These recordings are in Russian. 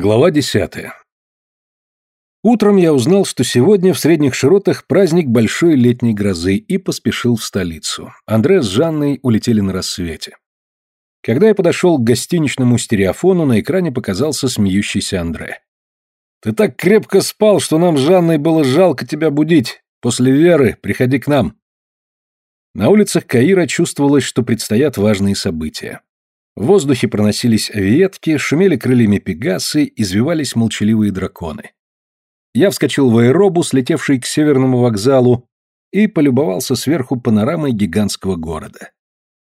Глава десятая. Утром я узнал, что сегодня в Средних Широтах праздник большой летней грозы и поспешил в столицу. Андре с Жанной улетели на рассвете. Когда я подошел к гостиничному стереофону, на экране показался смеющийся Андре. «Ты так крепко спал, что нам с Жанной было жалко тебя будить. После Веры приходи к нам». На улицах Каира чувствовалось, что предстоят важные события. В воздухе проносились авиетки, шумели крыльями пегасы, извивались молчаливые драконы. Я вскочил в аэробус, летевший к северному вокзалу, и полюбовался сверху панорамой гигантского города.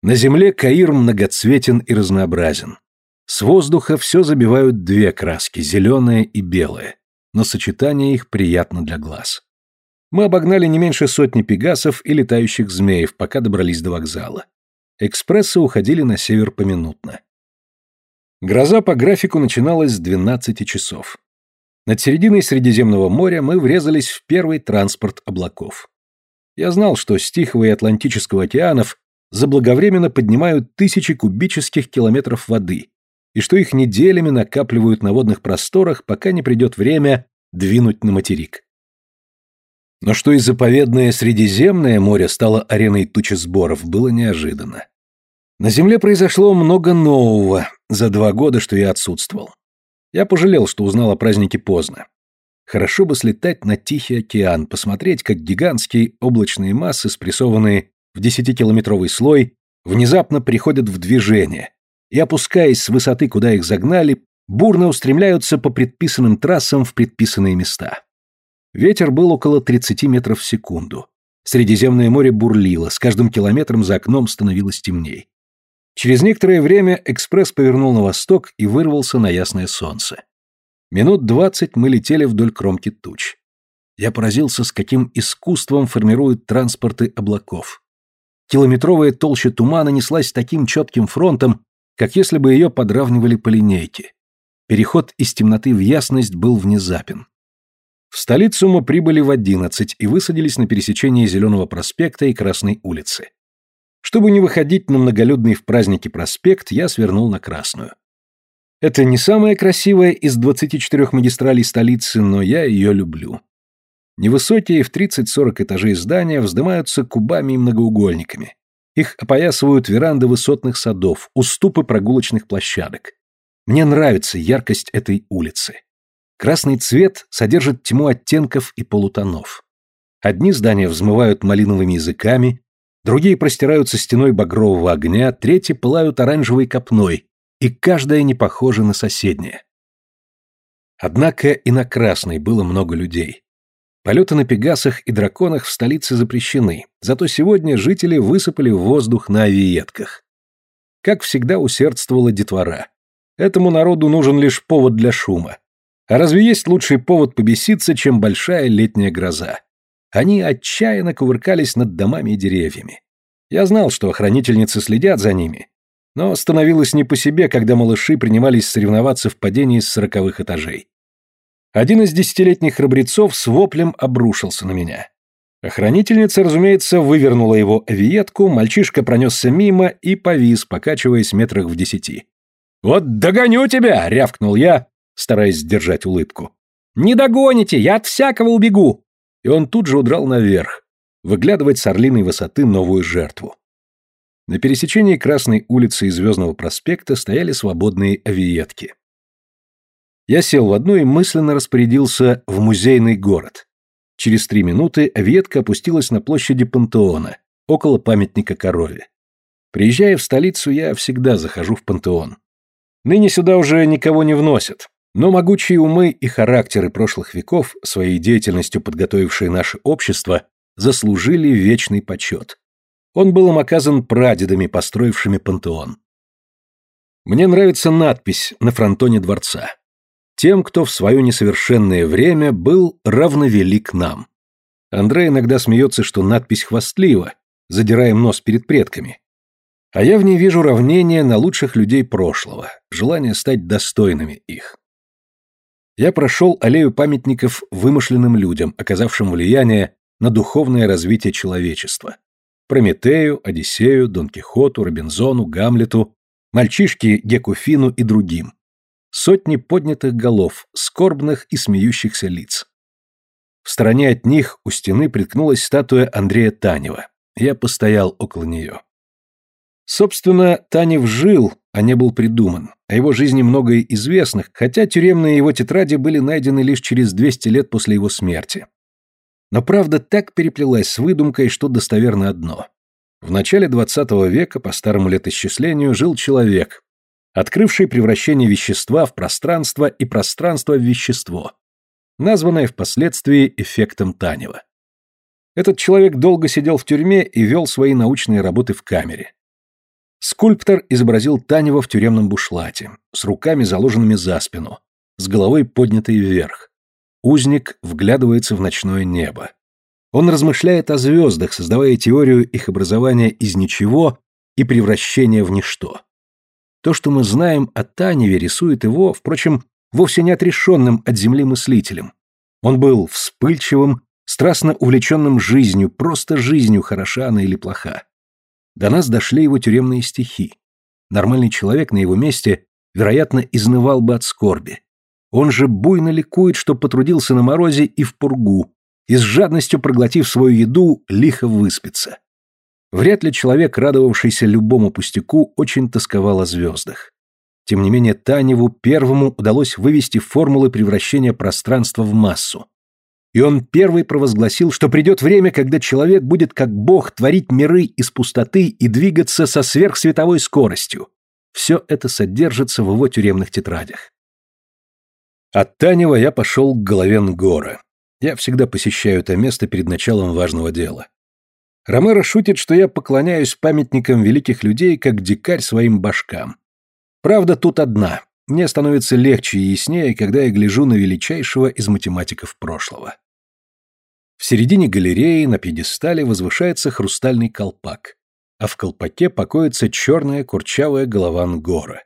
На земле Каир многоцветен и разнообразен. С воздуха все забивают две краски, зеленая и белая, но сочетание их приятно для глаз. Мы обогнали не меньше сотни пегасов и летающих змеев, пока добрались до вокзала. Экспрессы уходили на север поминутно. Гроза по графику начиналась с 12 часов. Над серединой Средиземного моря мы врезались в первый транспорт облаков. Я знал, что с Тихого и Атлантического океанов заблаговременно поднимают тысячи кубических километров воды, и что их неделями накапливают на водных просторах, пока не придет время двинуть на материк. Но что и заповедное Средиземное море стало ареной тучи сборов, было неожиданно. На Земле произошло много нового за два года, что я отсутствовал. Я пожалел, что узнал о празднике поздно. Хорошо бы слетать на Тихий океан, посмотреть, как гигантские облачные массы, спрессованные в десятикилометровый слой, внезапно приходят в движение и, опускаясь с высоты, куда их загнали, бурно устремляются по предписанным трассам в предписанные места. Ветер был около 30 метров в секунду. Средиземное море бурлило, с каждым километром за окном становилось темней. Через некоторое время экспресс повернул на восток и вырвался на ясное солнце. Минут двадцать мы летели вдоль кромки туч. Я поразился, с каким искусством формируют транспорты облаков. Километровая толща тумана неслась таким четким фронтом, как если бы ее подравнивали по линейке. Переход из темноты в ясность был внезапен. В столицу мы прибыли в одиннадцать и высадились на пересечении Зеленого проспекта и Красной улицы. Чтобы не выходить на многолюдный в праздники проспект, я свернул на Красную. Это не самая красивая из 24 магистралей столицы, но я ее люблю. Невысокие в 30-40 этажей здания вздымаются кубами и многоугольниками. Их опоясывают веранды высотных садов, уступы прогулочных площадок. Мне нравится яркость этой улицы. Красный цвет содержит тьму оттенков и полутонов. Одни здания взмывают малиновыми языками, другие простираются стеной багрового огня, третьи пылают оранжевой копной, и каждая не похожа на соседнее. Однако и на Красной было много людей. Полеты на Пегасах и Драконах в столице запрещены, зато сегодня жители высыпали в воздух на авиетках. Как всегда усердствовала детвора. Этому народу нужен лишь повод для шума. А разве есть лучший повод побеситься, чем большая летняя гроза? Они отчаянно кувыркались над домами и деревьями. Я знал, что охранительницы следят за ними, но становилось не по себе, когда малыши принимались соревноваться в падении с сороковых этажей. Один из десятилетних храбрецов с воплем обрушился на меня. Охранительница, разумеется, вывернула его авиетку, мальчишка пронесся мимо и повис, покачиваясь метрах в десяти. «Вот догоню тебя!» — рявкнул я, стараясь сдержать улыбку. «Не догоните, я от всякого убегу!» И он тут же удрал наверх, выглядывать с орлиной высоты новую жертву. На пересечении Красной улицы и Звездного проспекта стояли свободные авиетки. Я сел в одну и мысленно распорядился в музейный город. Через три минуты авиетка опустилась на площади Пантеона, около памятника корове. Приезжая в столицу, я всегда захожу в Пантеон. Ныне сюда уже никого не вносят, но могучие умы и характеры прошлых веков, своей деятельностью подготовившие наше общество, заслужили вечный почет. Он был им оказан прадедами, построившими пантеон. Мне нравится надпись на фронтоне дворца. Тем, кто в свое несовершенное время был равновелик нам. Андрей иногда смеется, что надпись хвастлива, задираем нос перед предками. А я в ней вижу равнение на лучших людей прошлого, желание стать достойными их я прошел аллею памятников вымышленным людям, оказавшим влияние на духовное развитие человечества. Прометею, Одиссею, Дон Кихоту, Робинзону, Гамлету, мальчишке Гекуфину и другим. Сотни поднятых голов, скорбных и смеющихся лиц. В стороне от них у стены приткнулась статуя Андрея Танева. Я постоял около нее. Собственно, Танев жил, а не был придуман. О его жизни многое известных, хотя тюремные его тетради были найдены лишь через 200 лет после его смерти. Но правда так переплелась с выдумкой, что достоверно одно. В начале 20 века, по старому летоисчислению, жил человек, открывший превращение вещества в пространство и пространство в вещество, названное впоследствии эффектом Танева. Этот человек долго сидел в тюрьме и вел свои научные работы в камере. Скульптор изобразил Танева в тюремном бушлате, с руками заложенными за спину, с головой поднятой вверх. Узник вглядывается в ночное небо. Он размышляет о звездах, создавая теорию их образования из ничего и превращения в ничто. То, что мы знаем о Таневе, рисует его, впрочем, вовсе не отрешенным от земли мыслителем. Он был вспыльчивым, страстно увлеченным жизнью, просто жизнью, хороша она или плоха. До нас дошли его тюремные стихи. Нормальный человек на его месте, вероятно, изнывал бы от скорби. Он же буйно ликует, что потрудился на морозе и в пургу, и с жадностью проглотив свою еду, лихо выспится. Вряд ли человек, радовавшийся любому пустяку, очень тосковал о звездах. Тем не менее, Таневу первому удалось вывести формулы превращения пространства в массу. И он первый провозгласил, что придет время, когда человек будет как бог творить миры из пустоты и двигаться со сверхсветовой скоростью. Все это содержится в его тюремных тетрадях. От Танева я пошел к голове Нгора. Я всегда посещаю это место перед началом важного дела. Ромеро шутит, что я поклоняюсь памятникам великих людей, как дикарь своим башкам. Правда тут одна. Мне становится легче и яснее, когда я гляжу на величайшего из математиков прошлого. Середине галереи на пьедестале возвышается хрустальный колпак, а в колпаке покоится черная курчавая голова Нгора.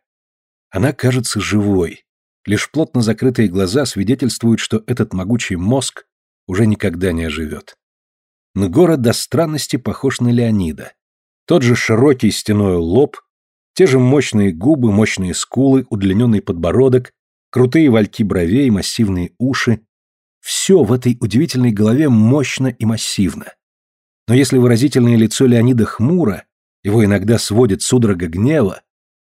Она кажется живой. Лишь плотно закрытые глаза свидетельствуют, что этот могучий мозг уже никогда не оживет. Нгора до странности похож на Леонида. Тот же широкий стеной лоб, те же мощные губы, мощные скулы, удлиненный подбородок, крутые вальки бровей, массивные уши. Все в этой удивительной голове мощно и массивно. Но если выразительное лицо Леонида хмуро, его иногда сводит судорога гнева,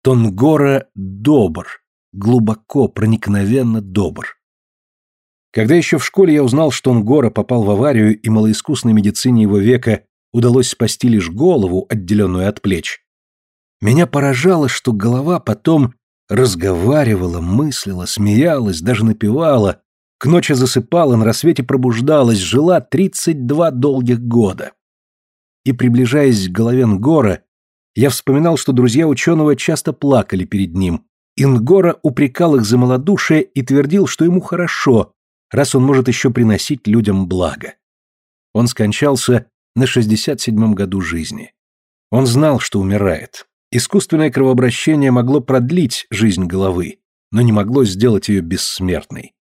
то Нгора добр, глубоко, проникновенно добр. Когда еще в школе я узнал, что Нгора попал в аварию и малоискусной медицине его века удалось спасти лишь голову, отделенную от плеч, меня поражало, что голова потом разговаривала, мыслила, смеялась, даже напевала, к ночи засыпала, на рассвете пробуждалась, жила 32 долгих года. И, приближаясь к голове Нгора, я вспоминал, что друзья ученого часто плакали перед ним. Ингора упрекал их за малодушие и твердил, что ему хорошо, раз он может еще приносить людям благо. Он скончался на 67-м году жизни. Он знал, что умирает. Искусственное кровообращение могло продлить жизнь головы, но не могло сделать ее бессмертной.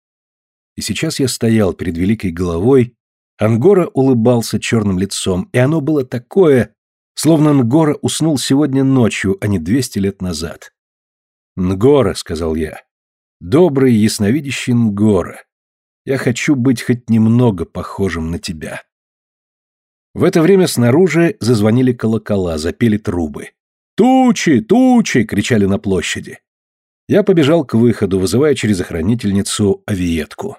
И сейчас я стоял перед великой головой, Ангора улыбался черным лицом, и оно было такое, словно Нгора уснул сегодня ночью, а не двести лет назад. «Нгора», — сказал я, — «добрый, ясновидящий Нгора, я хочу быть хоть немного похожим на тебя». В это время снаружи зазвонили колокола, запели трубы. «Тучи! Тучи!» — кричали на площади. Я побежал к выходу, вызывая через охранительницу авиетку.